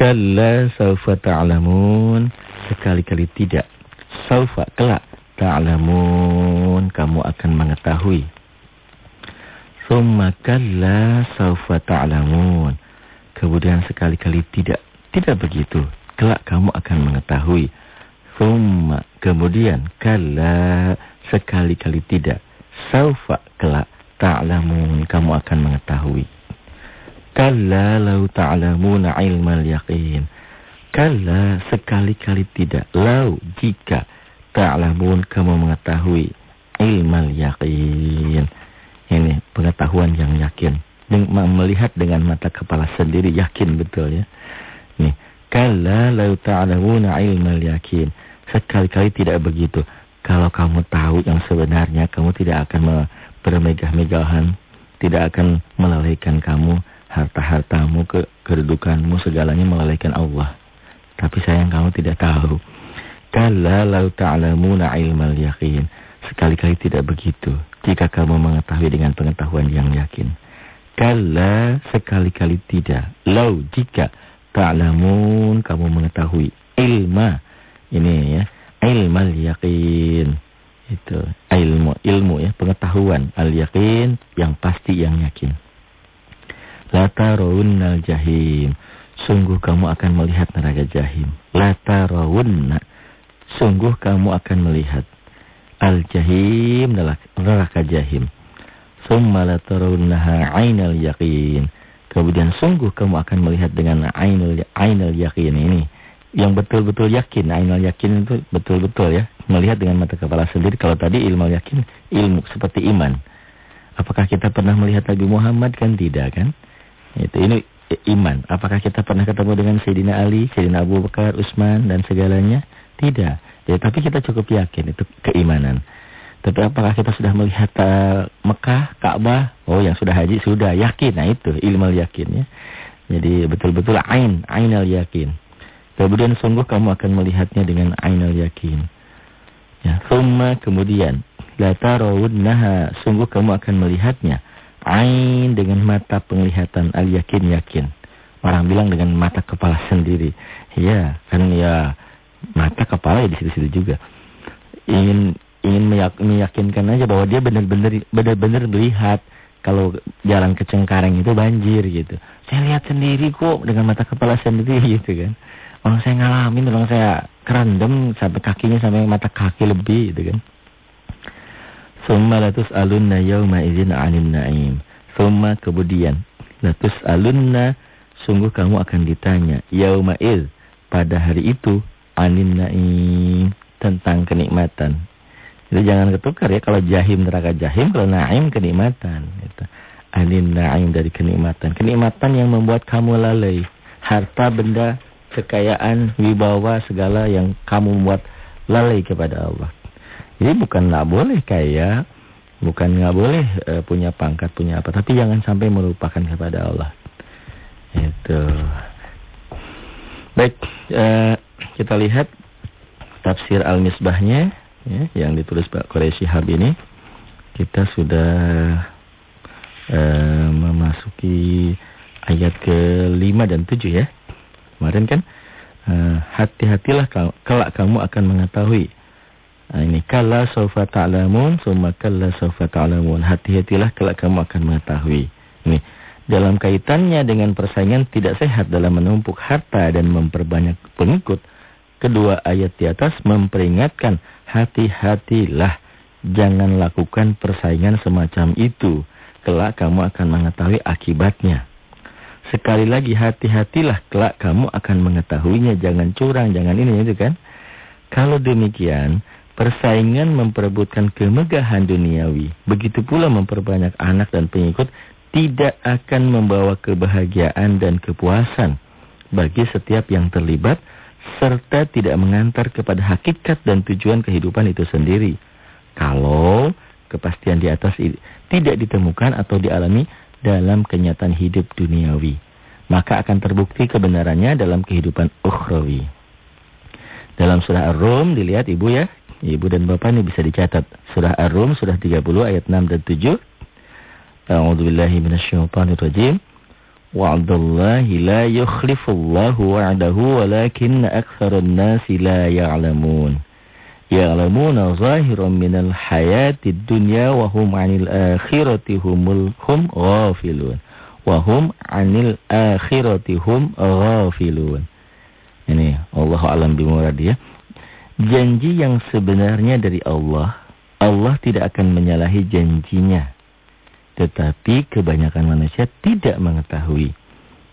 Kalla saufa ta'lamun. Sekali-kali tidak. Saufa kelak ta'lamun. Kamu akan mengetahui. Summa kalla saufa ta'lamun. Kemudian sekali-kali tidak. Tidak begitu. Kelak kamu akan mengetahui. Summa kemudian kalla sekali-kali tidak. Saufa kelak ta'lamun. Kamu akan mengetahui. Kalla lau ta'lamuna ilmal yaqin. Kalla sekali-kali tidak. Lau jika ta'lamun kamu mengetahui ilmal yaqin. Ini pengetahuan yang yakin. Melihat dengan mata kepala sendiri yakin betul ya. Nih, kalla lau ta'lamuna ilmal yaqin. Sekali-kali tidak begitu. Kalau kamu tahu yang sebenarnya, kamu tidak akan bermegah-megahan, tidak akan melalaikan kamu harta-hartamu, ke kedudukanmu, segalanya melalaikan Allah. Tapi sayang kamu tidak tahu. Kalla lau ta'lamuna ilmal yakin. Sekali-kali tidak begitu. Jika kamu mengetahui dengan pengetahuan yang yakin. Kalla sekali-kali tidak. Lau jika ta'lamun kamu mengetahui. Ilma. Ini ya. Ilmal yakin. Itu. Ilmu. Ilmu ya. Pengetahuan. Al yakin. Yang pasti yang yakin. Latarawunnal jahim. Sungguh kamu akan melihat neraka jahim. Latarawunna. Sungguh kamu akan melihat. Al-jahim neraka jahim. Summa latarawunnaha ainal yakin. Kemudian sungguh kamu akan melihat dengan ainul ainul yakin ini. Yang betul-betul yakin. Ainul yakin itu betul-betul ya. Melihat dengan mata kepala sendiri. Kalau tadi ilmu yakin, ilmu seperti iman. Apakah kita pernah melihat Nabi Muhammad? Kan tidak kan? Itu ini iman. Apakah kita pernah ketemu dengan Sayyidina Ali, Sayyidina Abu Bakar, Utsman dan segalanya? Tidak. Ya, tapi kita cukup yakin itu keimanan. Tapi apakah kita sudah melihat uh, Mekah, Ka'bah? Oh, yang sudah haji sudah yakin. Nah, itu ilmu yakin ya. Jadi betul-betul ain, ainal yakin. Kemudian sungguh kamu akan melihatnya dengan ainal yakin. Ya, thumma kemudian la tarawunnaha, sungguh kamu akan melihatnya Ain dengan mata penglihatan al yakin yakin. Orang bilang dengan mata kepala sendiri. Iya, kan ya mata kepala ya di situ-situ juga. Ingin ingin meyakinkan aja bahwa dia benar-benar benar-benar melihat kalau jalan ke Cengkareng itu banjir gitu. Saya lihat sendiri kok dengan mata kepala sendiri gitu kan. Orang saya ngalamin, orang saya kerendam sampai kakinya sampai mata kaki lebih gitu kan. Summa latus alunna yawma izin anin na'im. Summa kemudian. Latus alunna sungguh kamu akan ditanya. Yawma iz. Pada hari itu. Anin na'im. Tentang kenikmatan. Jadi jangan ketukar ya. Kalau jahim neraka jahim. Kalau na'im kenikmatan. Gitu. Anin na'im dari kenikmatan. Kenikmatan yang membuat kamu lalai. Harta benda. Kekayaan. Wibawa segala yang kamu membuat lalai kepada Allah. Jadi bukan nggak boleh kaya, bukan nggak boleh e, punya pangkat, punya apa, tapi jangan sampai melupakan kepada Allah. Itu. Baik, e, kita lihat tafsir Al-Misbahnya ya, yang ditulis Pak Quraisy Hab ini. Kita sudah e, memasuki ayat ke-5 dan 7 ya. Kemarin kan hati-hatilah kelak kamu akan mengetahui Nah, ini kalla sawfa ta'lamun summa kalla sawfa ta'lamun. Hati-hatilah kalau kamu akan mengetahui. Ini dalam kaitannya dengan persaingan tidak sehat dalam menumpuk harta dan memperbanyak pengikut. Kedua ayat di atas memperingatkan hati-hatilah jangan lakukan persaingan semacam itu. Kelak kamu akan mengetahui akibatnya. Sekali lagi hati-hatilah kelak kamu akan mengetahuinya. Jangan curang, jangan ini itu kan. Kalau demikian, Persaingan memperebutkan kemegahan duniawi. Begitu pula memperbanyak anak dan pengikut tidak akan membawa kebahagiaan dan kepuasan bagi setiap yang terlibat serta tidak mengantar kepada hakikat dan tujuan kehidupan itu sendiri. Kalau kepastian di atas tidak ditemukan atau dialami dalam kenyataan hidup duniawi, maka akan terbukti kebenarannya dalam kehidupan ukhrawi. Dalam surah Ar-Rum dilihat Ibu ya, Ibu dan Bapak ini bisa dicatat. Surah Ar-Rum, surah 30 ayat 6 dan 7. A'udzubillahi minasyaitonirrajim. Wa'dallahi la yukhlifullahu wa'dahu walakinna aktsarun nasi la ya'lamun. Ya'lamuna zahiran minal hayatid dunya wa hum 'anil akhirati humul hum ghafilun. Wa hum 'anil akhirati hum ghafilun. Ini Allah alam bimurad ya. Janji yang sebenarnya dari Allah, Allah tidak akan menyalahi janjinya. Tetapi kebanyakan manusia tidak mengetahui.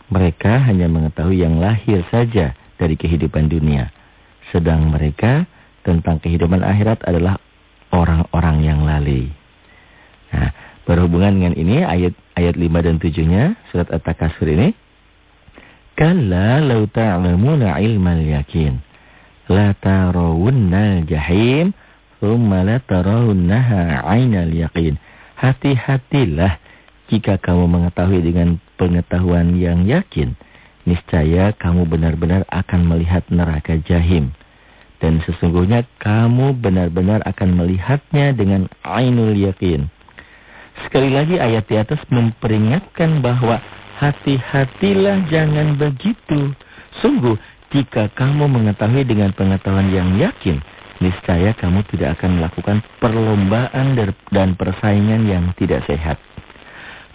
Mereka hanya mengetahui yang lahir saja dari kehidupan dunia. Sedang mereka tentang kehidupan akhirat adalah orang-orang yang lalai. Nah, berhubungan dengan ini ayat ayat 5 dan 7-nya surat At-Takasur ini. Kalla law ta'lamuna ilmal yakin la jahim thumma la tarawunnaha yaqin. Hati-hatilah jika kamu mengetahui dengan pengetahuan yang yakin, niscaya kamu benar-benar akan melihat neraka jahim. Dan sesungguhnya kamu benar-benar akan melihatnya dengan ainul yakin. Sekali lagi ayat di atas memperingatkan bahwa hati-hatilah jangan begitu. Sungguh jika kamu mengetahui dengan pengetahuan yang yakin, niscaya kamu tidak akan melakukan perlombaan dan persaingan yang tidak sehat.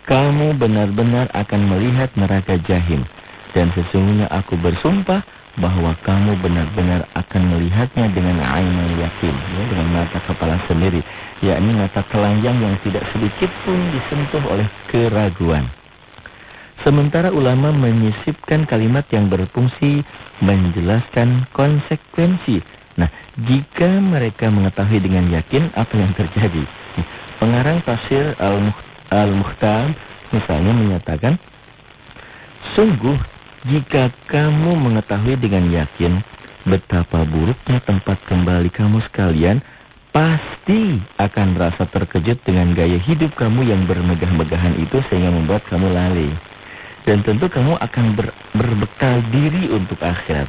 Kamu benar-benar akan melihat neraka jahim. Dan sesungguhnya aku bersumpah bahwa kamu benar-benar akan melihatnya dengan ainul yakin. Ya, dengan mata kepala sendiri. Yakni mata telanjang yang tidak sedikit pun disentuh oleh keraguan. Sementara ulama menyisipkan kalimat yang berfungsi menjelaskan konsekuensi Nah, jika mereka mengetahui dengan yakin apa yang terjadi. Pengarang tafsir Al-Mukhtar misalnya menyatakan, Sungguh, jika kamu mengetahui dengan yakin betapa buruknya tempat kembali kamu sekalian, pasti akan rasa terkejut dengan gaya hidup kamu yang bermegah-megahan itu sehingga membuat kamu lalai. Dan tentu kamu akan ber, berbekal diri untuk akhirat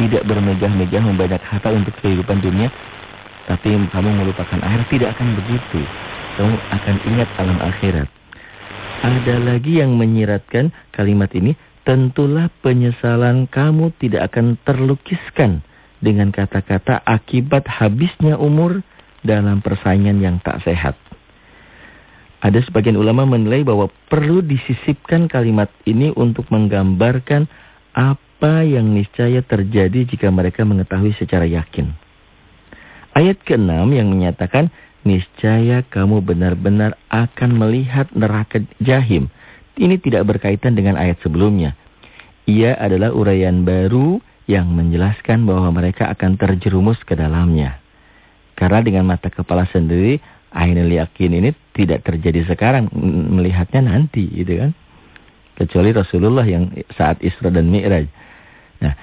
tidak bermegah-megah membanyak harta untuk kehidupan dunia, tapi kamu melupakan akhirat, tidak akan begitu. Kamu akan ingat alam akhirat. Ada lagi yang menyiratkan kalimat ini, tentulah penyesalan kamu tidak akan terlukiskan dengan kata-kata akibat habisnya umur dalam persaingan yang tak sehat. Ada sebagian ulama menilai bahwa perlu disisipkan kalimat ini untuk menggambarkan apa yang niscaya terjadi jika mereka mengetahui secara yakin. Ayat ke-6 yang menyatakan, niscaya kamu benar-benar akan melihat neraka jahim. Ini tidak berkaitan dengan ayat sebelumnya. Ia adalah uraian baru yang menjelaskan bahwa mereka akan terjerumus ke dalamnya. Karena dengan mata kepala sendiri, ainul yakin ini tidak terjadi sekarang, melihatnya nanti gitu kan. Kecuali Rasulullah yang saat Isra dan Mi'raj. Nah,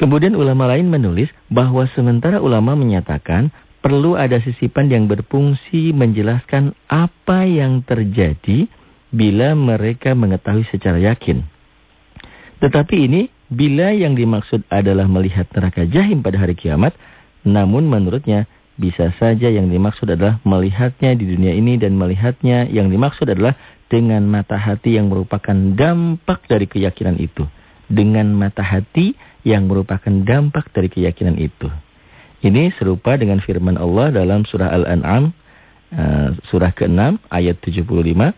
kemudian ulama lain menulis bahwa sementara ulama menyatakan perlu ada sisipan yang berfungsi menjelaskan apa yang terjadi bila mereka mengetahui secara yakin. Tetapi ini bila yang dimaksud adalah melihat neraka jahim pada hari kiamat, namun menurutnya bisa saja yang dimaksud adalah melihatnya di dunia ini dan melihatnya yang dimaksud adalah dengan mata hati yang merupakan dampak dari keyakinan itu dengan mata hati yang merupakan dampak dari keyakinan itu. Ini serupa dengan firman Allah dalam surah Al-An'am uh, surah ke-6 ayat 75.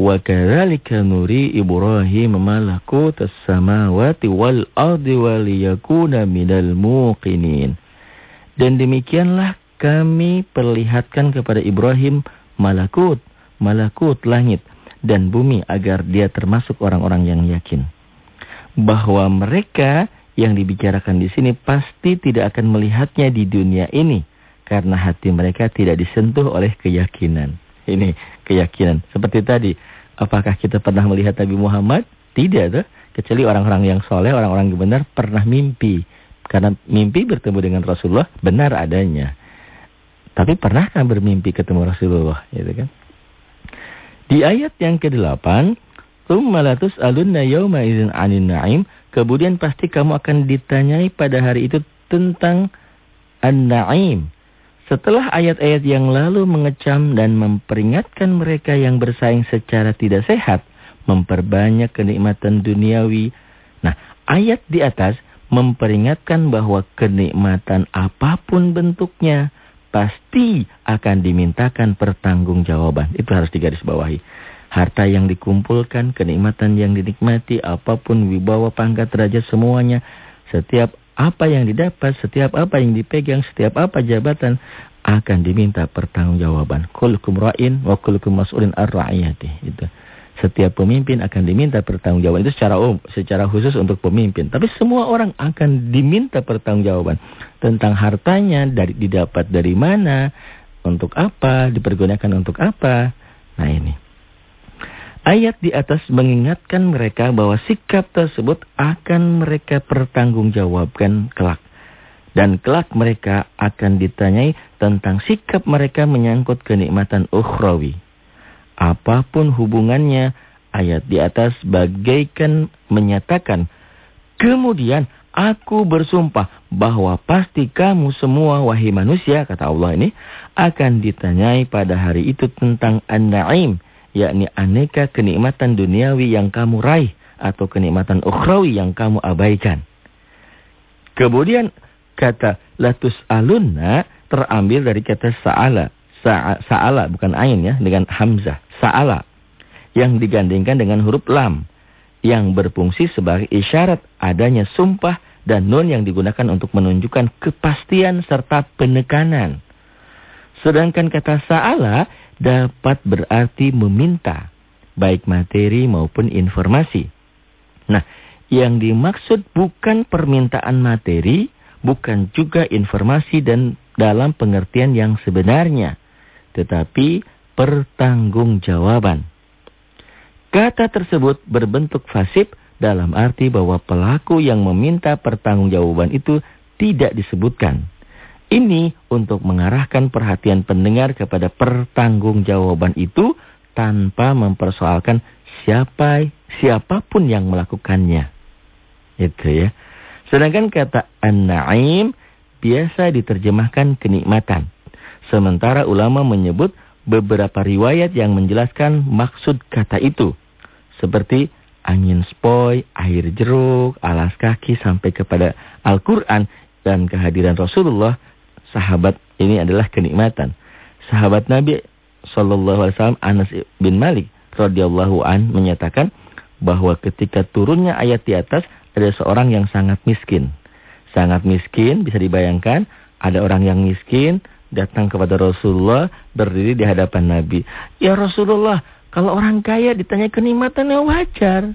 Wa kadzalika nuri Ibrahim malakutas samawati wal ardi waliyakuna minal muqinin. Dan demikianlah kami perlihatkan kepada Ibrahim malakut, malakut langit dan bumi agar dia termasuk orang-orang yang yakin bahwa mereka yang dibicarakan di sini pasti tidak akan melihatnya di dunia ini karena hati mereka tidak disentuh oleh keyakinan. Ini keyakinan. Seperti tadi, apakah kita pernah melihat Nabi Muhammad? Tidak tuh. Kecuali orang-orang yang soleh, orang-orang yang benar pernah mimpi. Karena mimpi bertemu dengan Rasulullah benar adanya. Tapi pernahkah bermimpi ketemu Rasulullah? Gitu kan? Di ayat yang ke-8 Tsumma latus'alunna yawma idzin 'anil na'im. Kemudian pasti kamu akan ditanyai pada hari itu tentang an-na'im. Setelah ayat-ayat yang lalu mengecam dan memperingatkan mereka yang bersaing secara tidak sehat, memperbanyak kenikmatan duniawi. Nah, ayat di atas memperingatkan bahwa kenikmatan apa pun bentuknya pasti akan dimintakan pertanggungjawaban. Itu harus digarisbawahi. Harta yang dikumpulkan, kenikmatan yang dinikmati, apa pun wibawa pangkat derajat semuanya, setiap apa yang didapat, setiap apa yang dipegang, setiap apa jabatan akan diminta pertanggungjawaban. Kullukum ra'in wa kullukum mas'ulin ar-ra'iyati. Itu. Setiap pemimpin akan diminta pertanggungjawaban. Itu secara umum, secara khusus untuk pemimpin. Tapi semua orang akan diminta pertanggungjawaban. Tentang hartanya, dari didapat dari mana, untuk apa, dipergunakan untuk apa. Nah ini. Ayat di atas mengingatkan mereka bahwa sikap tersebut akan mereka pertanggungjawabkan kelak. Dan kelak mereka akan ditanyai tentang sikap mereka menyangkut kenikmatan ukhrawi apa pun hubungannya, ayat di atas bagaikan menyatakan, kemudian aku bersumpah bahwa pasti kamu semua wahai manusia, kata Allah ini, akan ditanyai pada hari itu tentang an-na'im, yakni aneka kenikmatan duniawi yang kamu raih, atau kenikmatan ukhrawi yang kamu abaikan. Kemudian kata latus alunna terambil dari kata sa'ala. Sa'ala bukan ain ya dengan hamzah. Sa'ala yang digandingkan dengan huruf lam yang berfungsi sebagai isyarat adanya sumpah dan nun yang digunakan untuk menunjukkan kepastian serta penekanan. Sedangkan kata sa'ala dapat berarti meminta baik materi maupun informasi. Nah, yang dimaksud bukan permintaan materi, bukan juga informasi dan dalam pengertian yang sebenarnya tetapi pertanggungjawaban. Kata tersebut berbentuk fasib dalam arti bahwa pelaku yang meminta pertanggungjawaban itu tidak disebutkan. Ini untuk mengarahkan perhatian pendengar kepada pertanggungjawaban itu tanpa mempersoalkan siapa siapa pun yang melakukannya. Itu ya. Sedangkan kata an-na'im biasa diterjemahkan kenikmatan. Sementara ulama menyebut beberapa riwayat yang menjelaskan maksud kata itu. Seperti angin spoi, air jeruk, alas kaki sampai kepada Al-Quran dan kehadiran Rasulullah. Sahabat ini adalah kenikmatan. Sahabat Nabi Wasallam Anas bin Malik radhiyallahu an menyatakan bahwa ketika turunnya ayat di atas ada seorang yang sangat miskin. Sangat miskin bisa dibayangkan ada orang yang miskin datang kepada Rasulullah, berdiri di hadapan Nabi. Ya Rasulullah, kalau orang kaya ditanya kenikmatan ya wajar.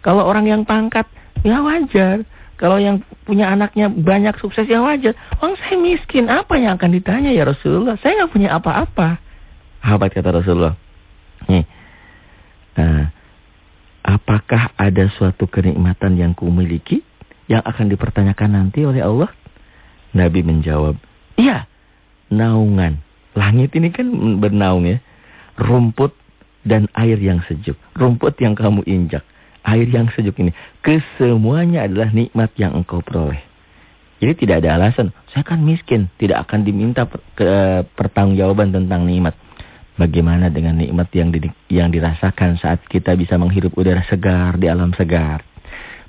Kalau orang yang pangkat, ya wajar. Kalau yang punya anaknya banyak sukses ya wajar. Orang saya miskin, apa yang akan ditanya ya Rasulullah? Saya nggak punya apa-apa. Apa kata Rasulullah. Nih. Nah, apakah ada suatu kenikmatan yang kumiliki yang akan dipertanyakan nanti oleh Allah? Nabi menjawab, iya naungan. Langit ini kan bernaung ya. Rumput dan air yang sejuk. Rumput yang kamu injak. Air yang sejuk ini. Kesemuanya adalah nikmat yang engkau peroleh. Jadi tidak ada alasan. Saya kan miskin. Tidak akan diminta per, ke, pertanggungjawaban tentang nikmat. Bagaimana dengan nikmat yang di, yang dirasakan saat kita bisa menghirup udara segar di alam segar.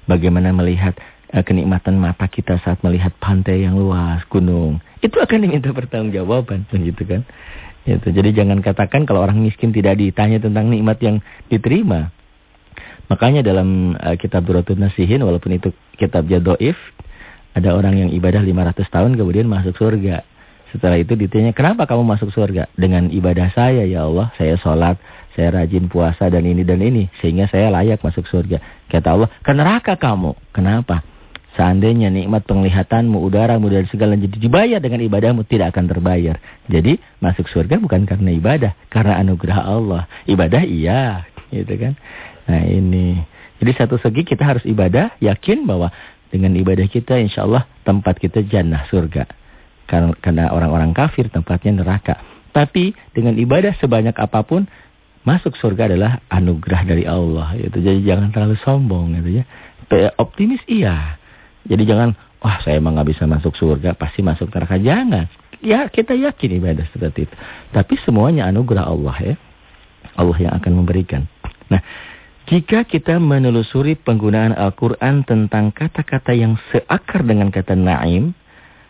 Bagaimana melihat kenikmatan mata kita saat melihat pantai yang luas, gunung itu akan diminta pertanggungjawaban begitu kan. Itu. Jadi jangan katakan kalau orang miskin tidak ditanya tentang nikmat yang diterima. Makanya dalam uh, kitab Duratun Nasihin walaupun itu kitab Jadoif ada orang yang ibadah 500 tahun kemudian masuk surga. Setelah itu ditanya, "Kenapa kamu masuk surga?" Dengan ibadah saya ya Allah, saya sholat, saya rajin puasa dan ini dan ini sehingga saya layak masuk surga. Kata Allah, "Ke neraka kamu." Kenapa? Seandainya nikmat penglihatanmu, udaramu dan segala jadi dibayar dengan ibadahmu tidak akan terbayar. Jadi masuk surga bukan karena ibadah, karena anugerah Allah. Ibadah iya, gitu kan. Nah ini. Jadi satu segi kita harus ibadah, yakin bahwa dengan ibadah kita insya Allah tempat kita jannah surga. Karena orang-orang kafir tempatnya neraka. Tapi dengan ibadah sebanyak apa pun masuk surga adalah anugerah dari Allah. Gitu. Jadi jangan terlalu sombong gitu ya. Optimis iya. Jadi jangan, wah saya emang nggak bisa masuk surga, pasti masuk neraka. Jangan. Ya kita yakin ibadah seperti itu. Tapi semuanya anugerah Allah ya. Allah yang akan memberikan. Nah, Jika kita menelusuri penggunaan Al-Quran tentang kata-kata yang seakar dengan kata na'im,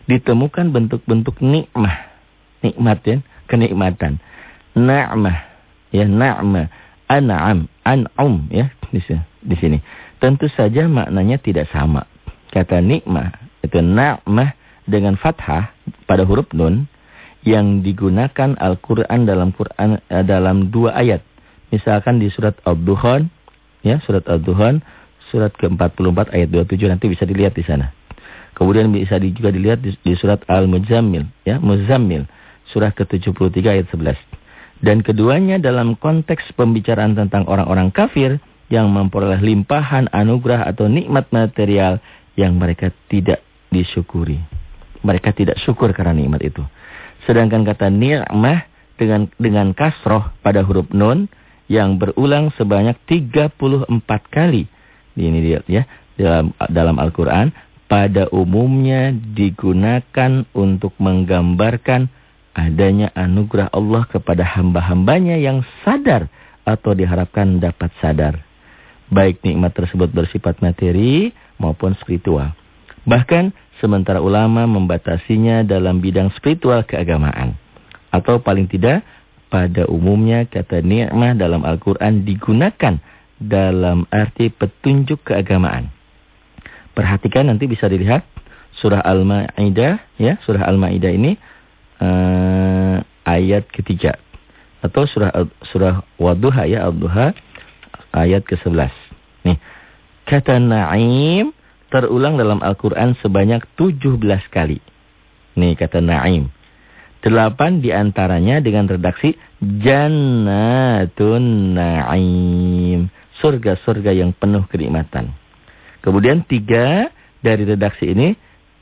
ditemukan bentuk-bentuk nikmah. Nikmat ya, kenikmatan. Na'mah, ya na'mah, an'am, an'um ya. Di sini. Tentu saja maknanya tidak sama. Kata nikmah itu na'mah dengan fathah pada huruf nun yang digunakan Al-Qur'an dalam Quran eh, dalam dua ayat. Misalkan di surat Al-Duhan ya surat Ad-Duhan surat ke-44 ayat 27 nanti bisa dilihat di sana. Kemudian bisa juga dilihat di, di surat Al-Muzammil ya, Muzammil surah ke-73 ayat 11. Dan keduanya dalam konteks pembicaraan tentang orang-orang kafir yang memperoleh limpahan anugerah atau nikmat material yang mereka tidak disyukuri. Mereka tidak syukur karena nikmat itu. Sedangkan kata ni'mah dengan dengan kasroh pada huruf nun yang berulang sebanyak 34 kali. Ini dia ya dalam dalam Al-Qur'an pada umumnya digunakan untuk menggambarkan adanya anugerah Allah kepada hamba-hambanya yang sadar atau diharapkan dapat sadar. Baik nikmat tersebut bersifat materi maupun spiritual. Bahkan sementara ulama membatasinya dalam bidang spiritual keagamaan. Atau paling tidak pada umumnya kata ni'mah dalam Al-Quran digunakan dalam arti petunjuk keagamaan. Perhatikan nanti bisa dilihat surah Al-Ma'idah ya, surah Al-Ma'idah ini uh, ayat ketiga atau surah surah Wadduha ya, Al-Duha ayat ke-11. Kata na'im terulang dalam Al-Quran sebanyak 17 kali. Nih kata na'im. Delapan di antaranya dengan redaksi Jannatun Na'im. Surga-surga yang penuh kenikmatan. Kemudian tiga dari redaksi ini.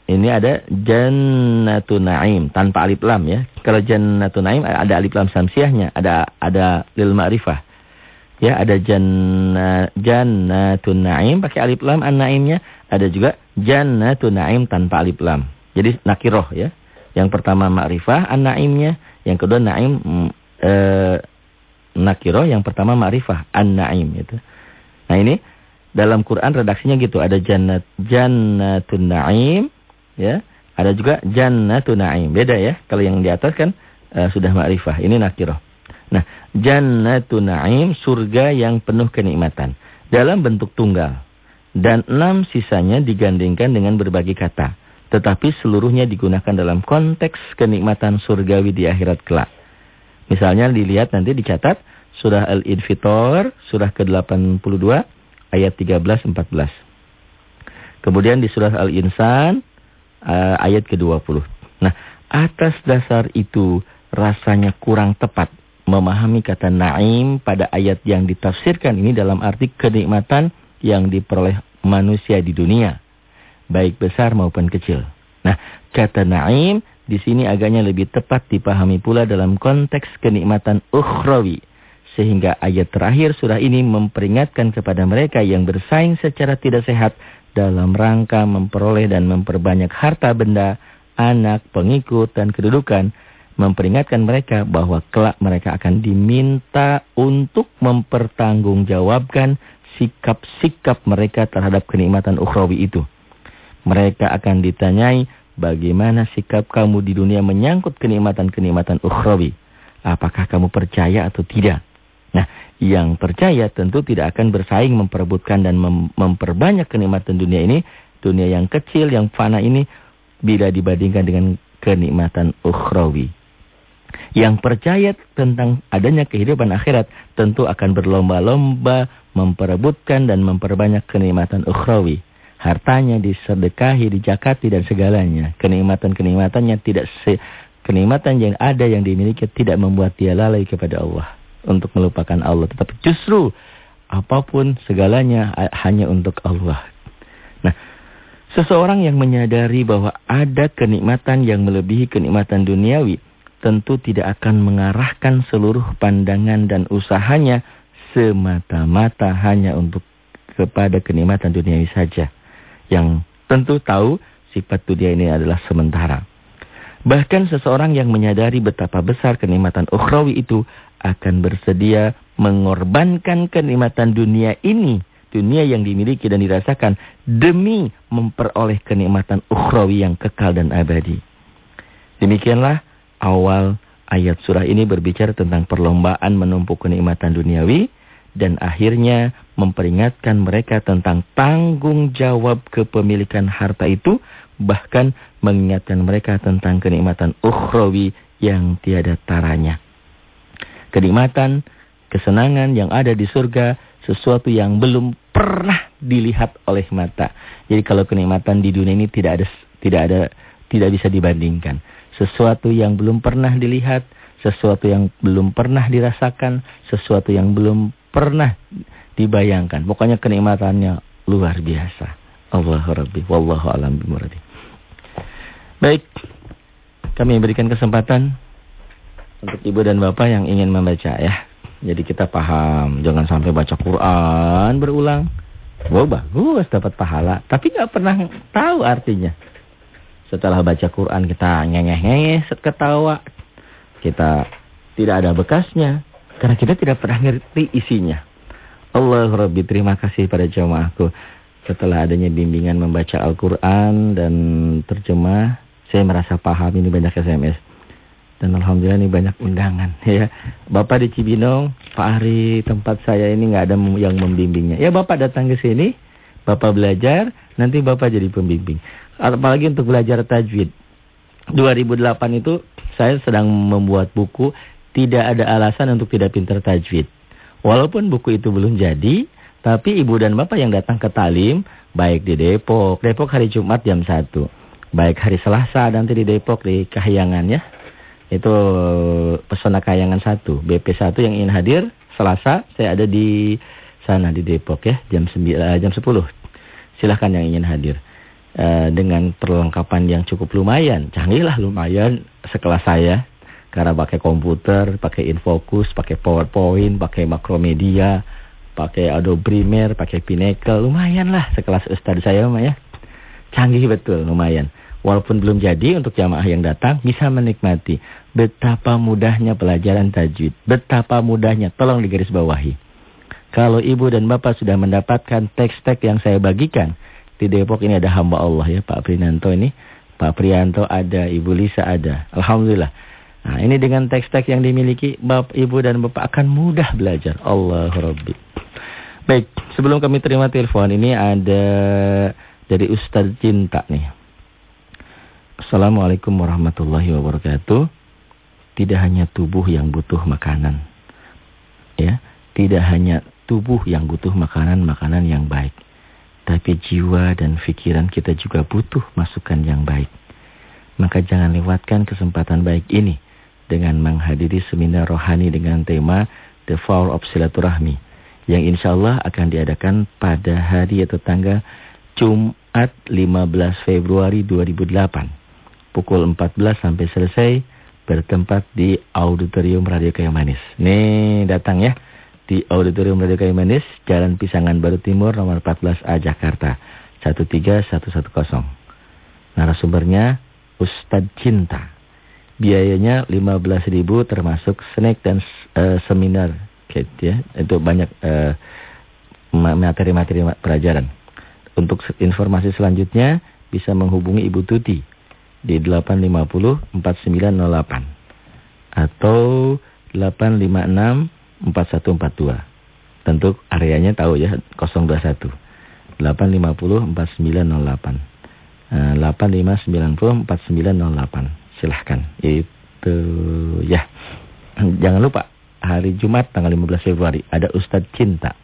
Ini ada Jannatun Na'im. Tanpa alif lam ya. Kalau Jannatun Na'im ada alif lam samsiahnya. Ada ada lil ma'rifah. Ya, ada janna, Jannatun Na'im pakai alif lam an-na'imnya. Ada juga Jannatun Na'im tanpa alif lam. Jadi nakiroh ya. Yang pertama ma'rifah an-na'imnya, yang kedua na'im mm, e, nakiro, yang pertama ma'rifah an-na'im itu. Nah, ini dalam Quran redaksinya gitu, ada jannat jannatun na'im ya. Ada juga jannatun na'im. Beda ya. Kalau yang di atas kan e, sudah ma'rifah, ini nakiro. Nah, jannatun na'im surga yang penuh kenikmatan dalam bentuk tunggal. Dan enam sisanya digandingkan dengan berbagai kata tetapi seluruhnya digunakan dalam konteks kenikmatan surgawi di akhirat kelak. Misalnya dilihat nanti dicatat surah Al-Infitor, surah ke-82 ayat 13 14. Kemudian di surah Al-Insan uh, ayat ke-20. Nah, atas dasar itu rasanya kurang tepat memahami kata naim pada ayat yang ditafsirkan ini dalam arti kenikmatan yang diperoleh manusia di dunia baik besar maupun kecil. Nah, kata na'im di sini agaknya lebih tepat dipahami pula dalam konteks kenikmatan ukhrawi. Sehingga ayat terakhir surah ini memperingatkan kepada mereka yang bersaing secara tidak sehat dalam rangka memperoleh dan memperbanyak harta benda, anak, pengikut, dan kedudukan. Memperingatkan mereka bahwa kelak mereka akan diminta untuk mempertanggungjawabkan sikap-sikap mereka terhadap kenikmatan ukhrawi itu. Mereka akan ditanyai bagaimana sikap kamu di dunia menyangkut kenikmatan-kenikmatan ukhrawi. Apakah kamu percaya atau tidak? Nah, yang percaya tentu tidak akan bersaing memperebutkan dan mem memperbanyak kenikmatan dunia ini. Dunia yang kecil, yang fana ini bila dibandingkan dengan kenikmatan ukhrawi. Yang percaya tentang adanya kehidupan akhirat tentu akan berlomba-lomba memperebutkan dan memperbanyak kenikmatan ukhrawi hartanya disedekahi, dijakati dan segalanya. Kenikmatan-kenikmatannya tidak se kenikmatan yang ada yang dimiliki tidak membuat dia lalai kepada Allah untuk melupakan Allah, tetapi justru apa pun segalanya hanya untuk Allah. Nah, seseorang yang menyadari bahwa ada kenikmatan yang melebihi kenikmatan duniawi, tentu tidak akan mengarahkan seluruh pandangan dan usahanya semata-mata hanya untuk kepada kenikmatan duniawi saja yang tentu tahu sifat dunia ini adalah sementara. Bahkan seseorang yang menyadari betapa besar kenikmatan ukhrawi itu akan bersedia mengorbankan kenikmatan dunia ini, dunia yang dimiliki dan dirasakan demi memperoleh kenikmatan ukhrawi yang kekal dan abadi. Demikianlah awal ayat surah ini berbicara tentang perlombaan menumpuk kenikmatan duniawi dan akhirnya memperingatkan mereka tentang tanggung jawab kepemilikan harta itu bahkan mengingatkan mereka tentang kenikmatan ukhrawi yang tiada taranya. Kenikmatan kesenangan yang ada di surga sesuatu yang belum pernah dilihat oleh mata. Jadi kalau kenikmatan di dunia ini tidak ada tidak ada tidak bisa dibandingkan. Sesuatu yang belum pernah dilihat, sesuatu yang belum pernah dirasakan, sesuatu yang belum pernah dibayangkan. Pokoknya kenikmatannya luar biasa. Allahu Rabbi wallahu alam bimuradi. Baik. Kami berikan kesempatan untuk ibu dan bapak yang ingin membaca ya. Jadi kita paham, jangan sampai baca Quran berulang. Wow bagus dapat pahala, tapi nggak pernah tahu artinya. Setelah baca Quran kita ngengeh-ngengeh, ketawa. Kita tidak ada bekasnya, karena kita tidak pernah ngerti isinya. Allah Rabbi terima kasih pada jamaahku. Setelah adanya bimbingan membaca Al-Quran dan terjemah, saya merasa paham ini banyak SMS. Dan Alhamdulillah ini banyak undangan ya. Bapak di Cibinong, Pak Ari tempat saya ini nggak ada yang membimbingnya. Ya Bapak datang ke sini, Bapak belajar, nanti Bapak jadi pembimbing. Apalagi untuk belajar tajwid. 2008 itu saya sedang membuat buku tidak ada alasan untuk tidak pintar tajwid. Walaupun buku itu belum jadi, tapi ibu dan bapak yang datang ke talim, baik di Depok, Depok hari Jumat jam 1. Baik hari Selasa nanti di Depok di Kahyangan ya. Itu pesona kayangan satu. BP satu yang ingin hadir Selasa saya ada di sana di Depok ya jam 9 uh, eh, jam 10. Silahkan yang ingin hadir. Uh, dengan perlengkapan yang cukup lumayan, canggih lah lumayan sekelas saya karena pakai komputer, pakai infocus, pakai PowerPoint, pakai makromedia, pakai Adobe Premiere, pakai Pinnacle, lumayan lah sekelas ustaz saya mah ya. Canggih betul, lumayan. Walaupun belum jadi untuk jamaah yang datang bisa menikmati betapa mudahnya pelajaran tajwid. Betapa mudahnya, tolong digaris bawahi. Kalau ibu dan bapak sudah mendapatkan teks-teks yang saya bagikan. Di Depok ini ada hamba Allah ya Pak Prinanto ini. Pak Prianto ada, Ibu Lisa ada. Alhamdulillah. Nah ini dengan teks-teks yang dimiliki bapak, ibu dan bapak akan mudah belajar. Allah Rabbi. Baik, sebelum kami terima telepon ini ada dari Ustadz Cinta nih. Assalamualaikum warahmatullahi wabarakatuh. Tidak hanya tubuh yang butuh makanan. Ya, tidak hanya tubuh yang butuh makanan-makanan yang baik. Tapi jiwa dan pikiran kita juga butuh masukan yang baik. Maka jangan lewatkan kesempatan baik ini dengan menghadiri seminar rohani dengan tema The Power of Silaturahmi yang insya Allah akan diadakan pada hari atau tanggal Jumat 15 Februari 2008 pukul 14 sampai selesai bertempat di Auditorium Radio Kayu Manis. Nih datang ya di Auditorium Radio Manis, Jalan Pisangan Baru Timur nomor 14A Jakarta 13110. Narasumbernya Ustadz Cinta. Biayanya 15.000 termasuk snack dan uh, seminar gitu ya. Itu banyak eh, materi-materi uh, pelajaran. Untuk informasi selanjutnya bisa menghubungi Ibu Tuti di 850 4908 atau 856 4142. Tentu areanya tahu ya 021 850 4908 8590 4908 silahkan. Itu ya. Jangan lupa hari Jumat tanggal 15 Februari ada Ustadz Cinta.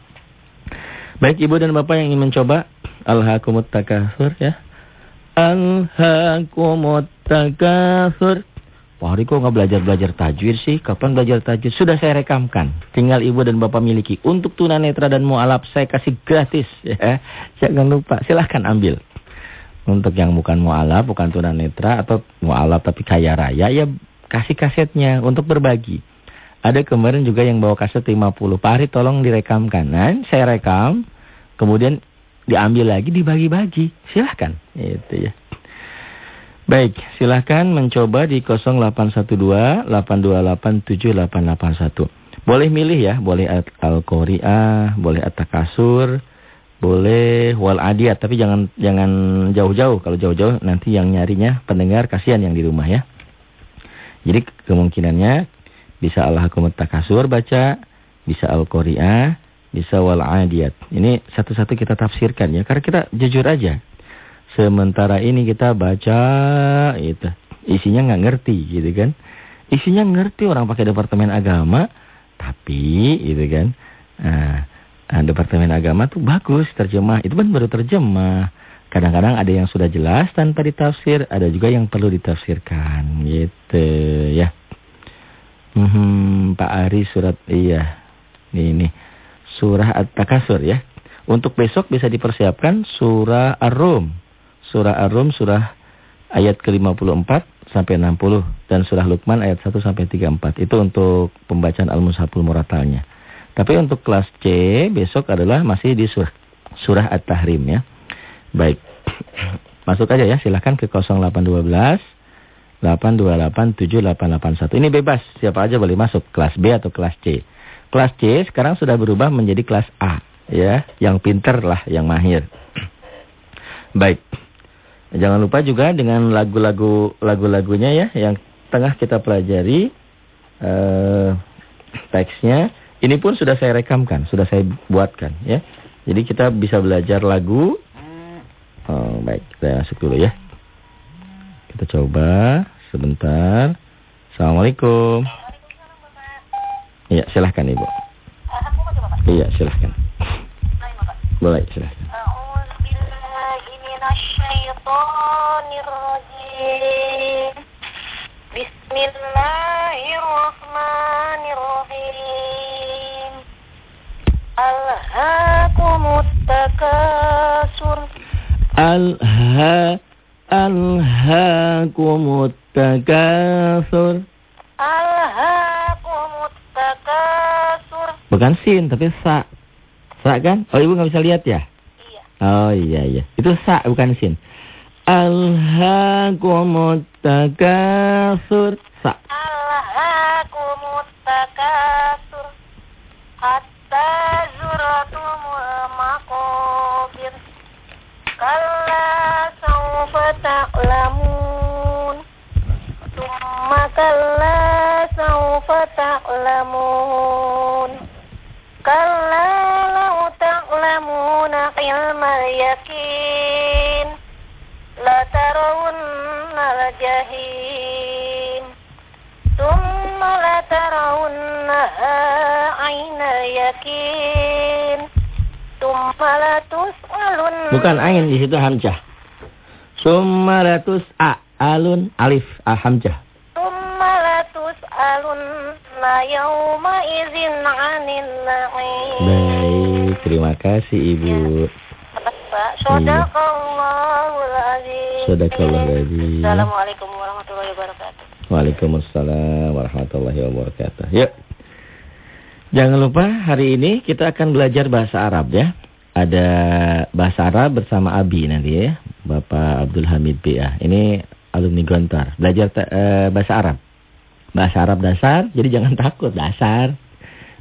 Baik ibu dan bapak yang ingin mencoba Alhaakumut Takasur ya. Alhaakumut takatsur. Pak Hari kok nggak belajar-belajar tajwid sih? Kapan belajar tajwid? Sudah saya rekamkan. Tinggal ibu dan bapak miliki. Untuk tunanetra dan mu'alaf saya kasih gratis. Ya. Jangan lupa, silahkan ambil. Untuk yang bukan mu'alaf, bukan tunanetra atau mu'alaf tapi kaya raya, ya kasih kasetnya untuk berbagi. Ada kemarin juga yang bawa kaset 50. Pak Hari tolong direkamkan. Nah, saya rekam. Kemudian diambil lagi dibagi-bagi. Silahkan. Itu ya. Baik, silahkan mencoba di 0812 828 7881. Boleh milih ya, boleh Al-Qari'ah, boleh At-Takasur, boleh Wal Adiyat, tapi jangan jangan jauh-jauh. Kalau jauh-jauh nanti yang nyarinya pendengar kasihan yang di rumah ya. Jadi kemungkinannya bisa Al-Hakumat Takasur baca, bisa Al-Qari'ah, bisa Wal Adiyat. Ini satu-satu kita tafsirkan ya, karena kita jujur aja. Sementara ini kita baca itu isinya nggak ngerti gitu kan. Isinya ngerti orang pakai departemen agama, tapi gitu kan. Nah, nah, departemen agama tuh bagus terjemah. Itu kan baru terjemah. Kadang-kadang ada yang sudah jelas tanpa ditafsir, ada juga yang perlu ditafsirkan gitu ya. Hmm, Pak Ari surat iya. Nih nih. Surah At-Takasur ya. Untuk besok bisa dipersiapkan surah Ar-Rum. Surah Ar-Rum surah ayat ke-54 sampai 60 dan surah Luqman ayat 1 sampai 34. Itu untuk pembacaan Al-Mushaful Muratalnya. Tapi untuk kelas C besok adalah masih di surah, surah At-Tahrim ya. Baik. Masuk aja ya, silahkan ke 0812 828 7881. Ini bebas, siapa aja boleh masuk kelas B atau kelas C. Kelas C sekarang sudah berubah menjadi kelas A ya, yang pinter lah, yang mahir. Baik. Jangan lupa juga dengan lagu-lagu lagu-lagunya ya yang tengah kita pelajari eh, teksnya. Ini pun sudah saya rekamkan, sudah saya buatkan ya. Jadi kita bisa belajar lagu. Oh, baik, kita masuk dulu ya. Kita coba sebentar. Assalamualaikum. Iya, silahkan Ibu. Iya, silahkan. Boleh, silahkan. Bismillahirrahmanirrahim. Bismillahirrahmanirrahim. Alhaakumut takasur. Alha alhaakumut takasur. Alhaakumut takasur. Bukan sin tapi sa. Sa kan? Oh, Ibu nggak bisa lihat ya? Iya. Oh iya iya. Itu sa bukan sin. Alhaakumut takasur. Sa. Alhaakumut takasur. Hatta zuratumul maqabir. Kalla sawfa ta'lamun. Tumma kalla sawfa ta'lamun. Kalla law ta'lamuna ilmal yakin. Tumma la tarawunnaha ayna yakin. Tumma la tus'alun. Bukan ain di situ hamzah. Summa latus a alun alif a hamzah. Tumma la tus'alunna yawma izin 'anil. Baik, terima kasih Ibu. Pak, Sadaqallahul azim. Sadaqallahul azim. Assalamualaikum warahmatullahi wabarakatuh. Waalaikumsalam warahmatullahi wabarakatuh. Yuk. Jangan lupa hari ini kita akan belajar bahasa Arab ya. Ada bahasa Arab bersama Abi nanti ya. Bapak Abdul Hamid B.A. Ini alumni Gontar. Belajar uh, bahasa Arab. Bahasa Arab dasar, jadi jangan takut dasar.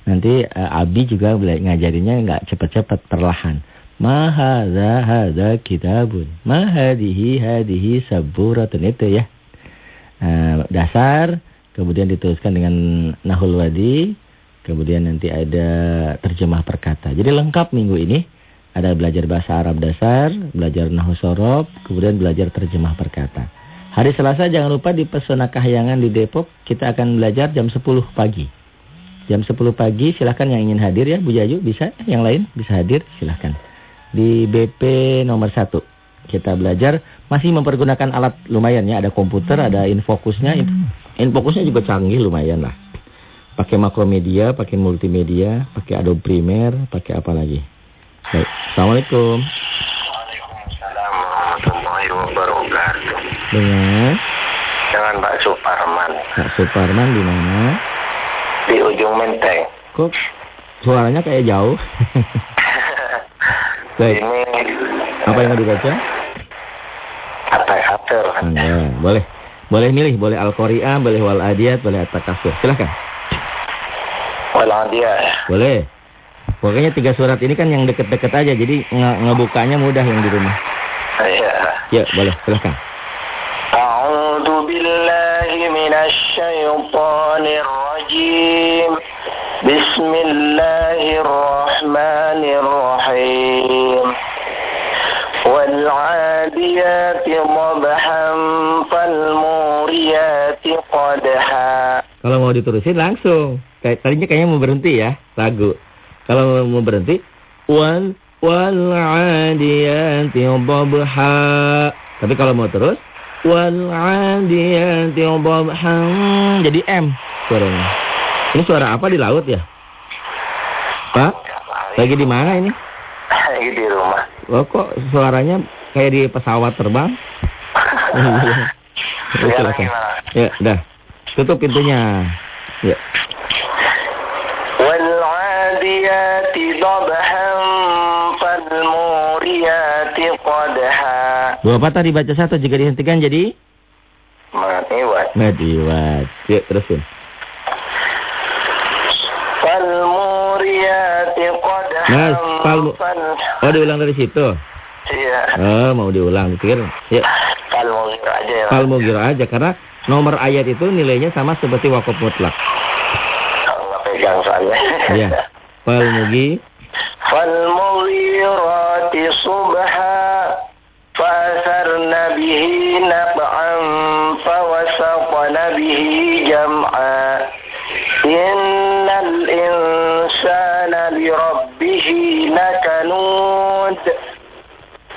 Nanti uh, Abi juga ngajarinya nggak cepat-cepat perlahan. Ma hadza hadza kitabun. Ma hadihi hadihi saburatun itu ya. Uh, dasar, kemudian dituliskan dengan nahul wadi, kemudian nanti ada terjemah perkata. Jadi lengkap minggu ini. Ada belajar bahasa Arab dasar, belajar nahu sorob, kemudian belajar terjemah perkata. Hari Selasa jangan lupa di Pesona Kahyangan di Depok, kita akan belajar jam 10 pagi. Jam 10 pagi silahkan yang ingin hadir ya Bu Jayu, bisa? Yang lain bisa hadir, silahkan. Di BP nomor 1. Kita belajar masih mempergunakan alat lumayan ya, ada komputer, ada infokusnya. Infokusnya juga canggih lumayan lah. Pakai makromedia, pakai multimedia, pakai Adobe Premiere, pakai apa lagi? Baik. Assalamualaikum. Waalaikumsalam warahmatullahi wabarakatuh. Dengan Dengan Pak Suparman Pak Suparman di mana? di ujung Menteng. Kok suaranya kayak jauh? Baik. Ini Apa yang mau dibaca? Apa atur? Hmm, ya, boleh. Boleh milih, boleh Al-Qari'ah, boleh Wal Adiyat, boleh At-Takasur. Silakan. Waladiyah. Boleh. Pokoknya tiga surat ini kan yang deket-deket aja, jadi nge ngebukanya mudah yang di rumah. Iya. Ya, boleh, silahkan. A'udzu billahi minasy syaithanir rajim. Bismillahirrahmanirrahim. 'adiyati dhabhan fal muriyati qadha. Kalau mau diterusin langsung. Kayak tadinya kayaknya mau berhenti ya, lagu. Kalau mau berhenti, wal wal 'adiyati. Tapi kalau mau terus, wal 'adiyati. Jadi M suaranya. Ini suara apa di laut ya? Pak, lagi di mana ini? Lagi di rumah. Oh, kok suaranya kayak di pesawat terbang? Ya, silakan. gimana? Ya, udah. Tutup pintunya. Ya. Wal 'adiyati fal muriyati qadha. Dua patah dibaca satu jika dihentikan jadi Maniwat. mediwat. Ya, terusin. Fal muriyati qadha. Mas, fal- Oh, diulang dari situ. Iya. Oh, mau diulang pikir. Ya, Fal muriyati aja ya. fal mugira aja karena nomor ayat itu nilainya sama seperti wakaf mutlak. Kalau nggak pegang soalnya. Ya. Fal mugi Fal mughirati subha. Fasarna bihi nab'an.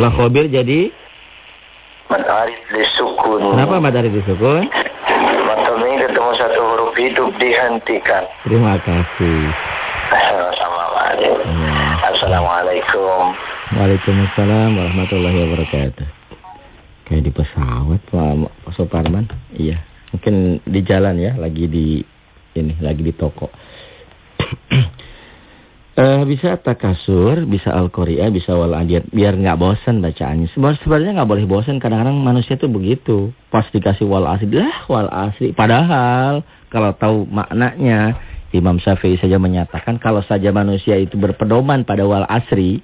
Setelah khobir jadi? Matahari disukun. Kenapa matahari disukun? Matahari ketemu satu huruf hidup dihentikan. Terima kasih. Iya. Assalamualaikum. Waalaikumsalam warahmatullahi wabarakatuh. Kayak di pesawat Pak Soparman. Iya. Mungkin di jalan ya, lagi di ini, lagi di toko. Eh bisa takasur, bisa al-Qari'ah, bisa wal adiyat biar nggak bosan bacaannya. Sebenarnya nggak boleh bosan kadang-kadang manusia tuh begitu. Pas dikasih wal asri, lah wal asri. Padahal kalau tahu maknanya Imam Syafi'i saja menyatakan kalau saja manusia itu berpedoman pada wal asri,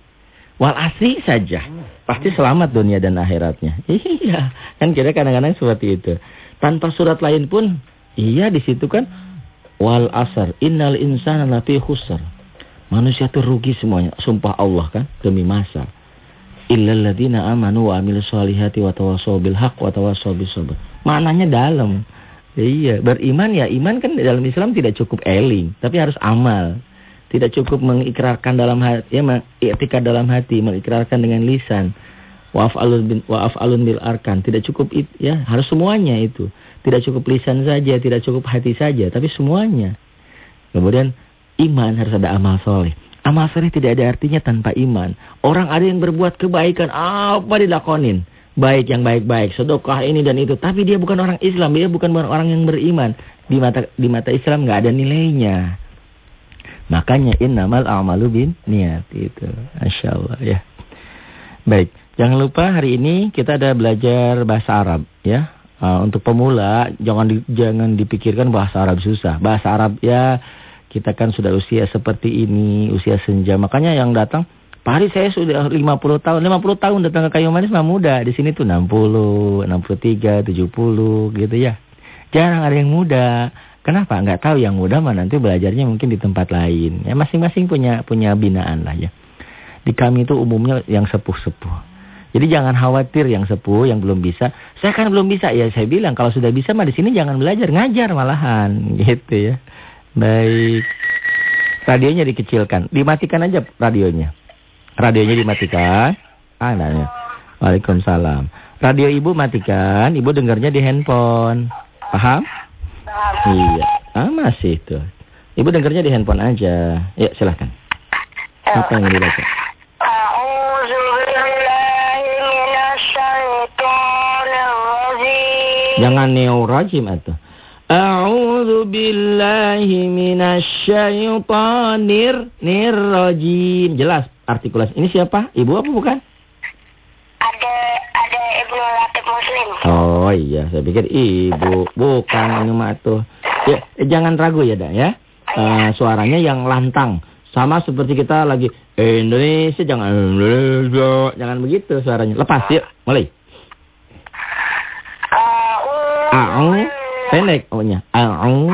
wal asri saja pasti selamat dunia dan akhiratnya. Iya, kan kira kadang-kadang seperti itu. Tanpa surat lain pun, iya di situ kan wal asr innal insana lafi khusr. Manusia itu rugi semuanya. Sumpah Allah kan demi masa. Illal ladzina amanu wa amilus solihati wa tawassaw bil haqq wa tawassaw bis sabr. Maknanya dalam. Iya, beriman ya iman kan dalam Islam tidak cukup eling, tapi harus amal. Tidak cukup mengikrarkan dalam hati, ya mengiktikad dalam hati, mengikrarkan dengan lisan. Wa af'alun bin wa af'alun bil arkan. Tidak cukup it, ya, harus semuanya itu. Tidak cukup lisan saja, tidak cukup hati saja, tapi semuanya. Kemudian iman harus ada amal soleh. Amal soleh tidak ada artinya tanpa iman. Orang ada yang berbuat kebaikan, apa dilakonin? Baik yang baik-baik, sedekah ini dan itu. Tapi dia bukan orang Islam, dia bukan orang yang beriman. Di mata di mata Islam nggak ada nilainya. Makanya innamal a'malu bin niat itu. Masya Allah ya. Baik, jangan lupa hari ini kita ada belajar bahasa Arab ya. Uh, untuk pemula jangan di, jangan dipikirkan bahasa Arab susah. Bahasa Arab ya kita kan sudah usia seperti ini, usia senja. Makanya yang datang, Pak Hari saya sudah 50 tahun. 50 tahun datang ke Kayu Manis mah muda. Di sini tuh 60, 63, 70 gitu ya. Jarang ada yang muda. Kenapa? Nggak tahu yang muda mah nanti belajarnya mungkin di tempat lain. Ya masing-masing punya punya binaan lah ya. Di kami itu umumnya yang sepuh-sepuh. Jadi jangan khawatir yang sepuh, yang belum bisa. Saya kan belum bisa. Ya saya bilang kalau sudah bisa mah di sini jangan belajar, ngajar malahan gitu ya. Baik. Radionya dikecilkan. Dimatikan aja radionya. Radionya dimatikan. Ah, nanya. Waalaikumsalam. Radio ibu matikan. Ibu dengarnya di handphone. Paham? Iya. Ah, masih tuh. Ibu dengarnya di handphone aja. Ya, silahkan. Apa yang dibaca? Jangan neurajim atau. A'udzu billahi minasyaitonir nirrajim. Jelas artikulasi. Ini siapa? Ibu apa bukan? Ada ada Ibnu Latif Muslim. Oh iya, saya pikir ibu. Bukan ini mah tuh. Ya, jangan ragu ya, Dak ya. Eh, suaranya yang lantang. Sama seperti kita lagi Indonesia jangan Indonesia, jangan begitu suaranya. Lepas yuk, mulai. A'udzu A'u pendek ohnya. A'u.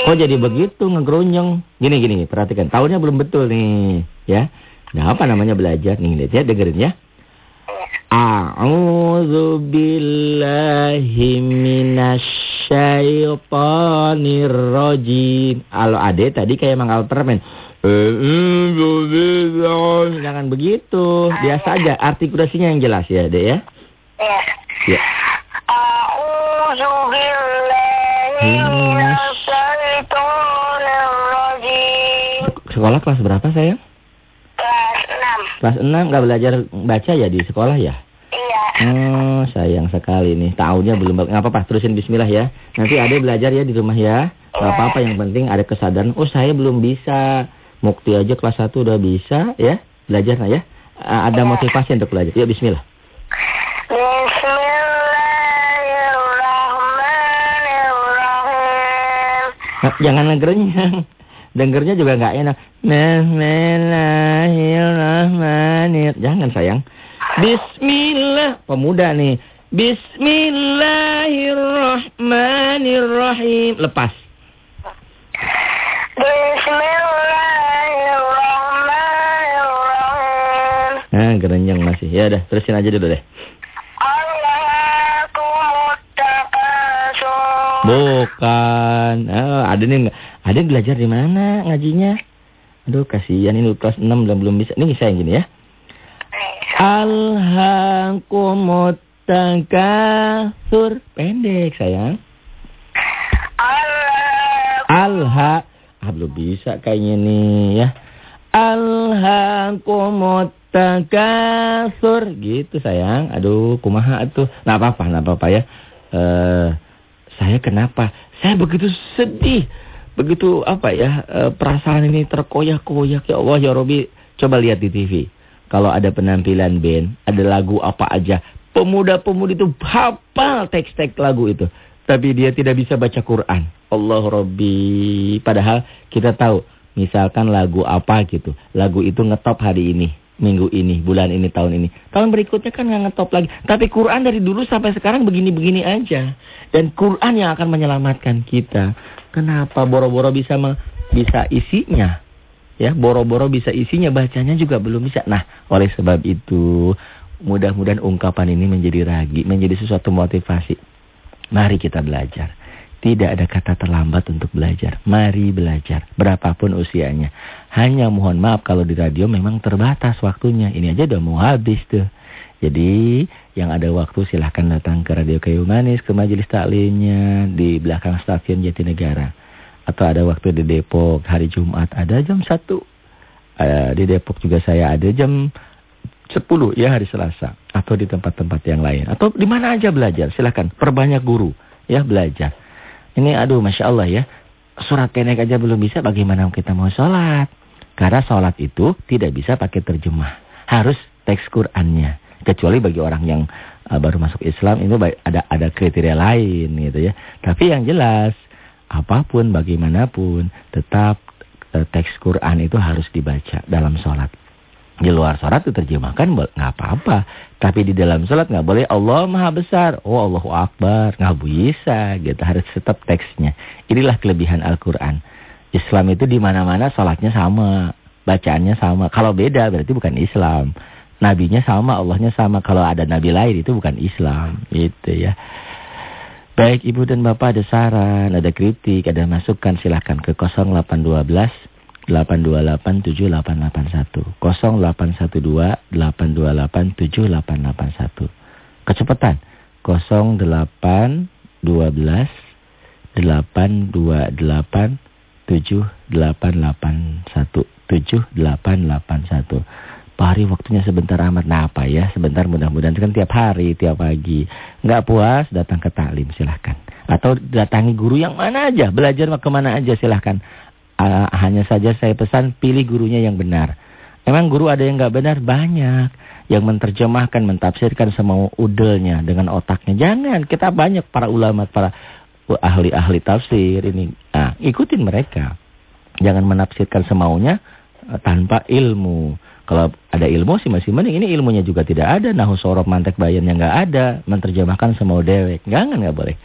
Kok jadi begitu ngegronyong? Gini gini, perhatikan. Tahunnya belum betul nih, ya. Nah, apa namanya belajar nih, lihat ya, dengerin ya. A'udzu billahi minasyaitonir rajim. Kalau ade tadi kayak mangkal permen. Jangan begitu. Biasa aja artikulasinya yang jelas ya, Dek ya. Ya. Ya. Sekolah kelas berapa, sayang? Kelas Kelas 6 nggak belajar baca ya di sekolah ya? 6. Iya. Oh, sayang sekali nih. Tahunnya belum nggak apa-apa, terusin bismillah ya. Nanti ada belajar ya di rumah ya. Nggak apa-apa, yang penting ada kesadaran. Oh, saya belum bisa. Mukti aja kelas 1 udah bisa ya. Belajar nah ya. Ada motivasi untuk belajar. Yuk bismillah. Bismillahirrahmanirrahim. Nah, jangan ngerenyang. Dengernya juga nggak enak. Bismillahirrahmanirrahim. Jangan sayang. Bismillah. Pemuda nih. Bismillahirrahmanirrahim. Lepas. Bismillahirrahmanirrahim. Gerenyang masih. Ya udah, terusin aja dulu deh. Bukan. Oh, ada nih? Ada yang belajar di mana ngajinya? Aduh, kasihan ini kelas 6 belum belum bisa. Ini bisa yang gini ya. Alhaqumut. Pendek, sayang. Alha. Ah, belum bisa kayaknya nih ya. Alhaqumut takasur. Gitu, sayang. Aduh, kumaha tuh. Nah, apa-apa, nah apa-apa ya. Eh, saya kenapa? Saya begitu sedih. Begitu apa ya, eh, perasaan ini terkoyak-koyak. Ya Allah, ya Robi. Coba lihat di TV. Kalau ada penampilan band, ada lagu apa aja. Pemuda-pemudi itu hafal teks-teks lagu itu. Tapi dia tidak bisa baca Quran. Allah Robbi. Padahal kita tahu. Misalkan lagu apa gitu. Lagu itu ngetop hari ini. Minggu ini, bulan ini, tahun ini. Tahun berikutnya kan nggak ngetop lagi. Tapi Quran dari dulu sampai sekarang begini-begini aja. Dan Quran yang akan menyelamatkan kita. Kenapa boro-boro bisa bisa isinya? Ya, boro-boro bisa isinya, bacanya juga belum bisa. Nah, oleh sebab itu, mudah-mudahan ungkapan ini menjadi ragi, menjadi sesuatu motivasi. Mari kita belajar. Tidak ada kata terlambat untuk belajar. Mari belajar. Berapapun usianya. Hanya mohon maaf kalau di radio memang terbatas waktunya. Ini aja udah mau habis tuh. Jadi yang ada waktu silahkan datang ke Radio Kayu Manis, ke majelis taklimnya di belakang stasiun Jatinegara. Atau ada waktu di Depok hari Jumat ada jam 1. Eh, di Depok juga saya ada jam 10 ya hari Selasa. Atau di tempat-tempat yang lain. Atau di mana aja belajar. Silahkan perbanyak guru ya belajar. Ini aduh Masya Allah ya. Surat pendek aja belum bisa bagaimana kita mau sholat. Karena sholat itu tidak bisa pakai terjemah. Harus teks Qur'annya. Kecuali bagi orang yang uh, baru masuk Islam itu ada ada kriteria lain gitu ya. Tapi yang jelas apa pun bagaimanapun tetap uh, teks Quran itu harus dibaca dalam sholat. Di luar sholat itu terjemahkan bo- nggak apa-apa. Tapi di dalam sholat nggak boleh Allah maha besar. Oh Allahu Akbar. Nggak bisa gitu. Harus tetap teksnya. Inilah kelebihan Al-Quran. Islam itu di mana-mana sholatnya sama. Bacaannya sama. Kalau beda berarti bukan Islam. Nabinya sama, Allahnya sama. Kalau ada nabi lain itu bukan Islam. Gitu ya. Baik Ibu dan Bapak ada saran, ada kritik, ada masukan silahkan ke 0812 828 7881. 0812 828 7881. Kecepatan. 08 12 828 7881 7881 Pak Hari waktunya sebentar amat. Nah apa ya? Sebentar mudah-mudahan. Kan tiap hari tiap pagi. Nggak puas datang ke taklim silahkan. Atau datangi guru yang mana aja. Belajar ke mana aja silahkan uh, Hanya saja saya pesan pilih gurunya yang benar Emang guru ada yang nggak benar? Banyak yang menerjemahkan, mentafsirkan semua udelnya dengan otaknya. Jangan, kita banyak para ulama, para ahli-ahli tafsir ini. Nah, ikutin mereka. Jangan menafsirkan semaunya eh, tanpa ilmu. Kalau ada ilmu sih masih mending. Ini ilmunya juga tidak ada. Nahu sorok mantek bayan yang nggak ada. Menerjemahkan semau dewek. Jangan, nggak boleh.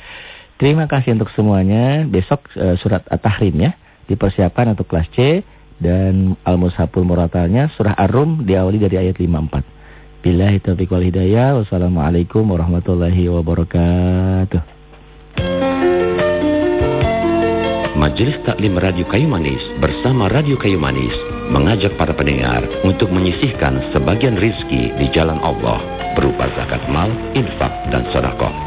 Terima kasih untuk semuanya. Besok uh, surat At-Tahrim ya. Dipersiapkan untuk kelas C. Dan Al-Mushaful Muratalnya surah Ar-Rum diawali dari ayat 54. Billahi taufiq wal hidayah. Wassalamualaikum warahmatullahi wabarakatuh. Majelis Taklim Radio Kayu Manis bersama Radio Kayu Manis mengajak para pendengar untuk menyisihkan sebagian rizki di jalan Allah berupa zakat mal, infak, dan sodakoh.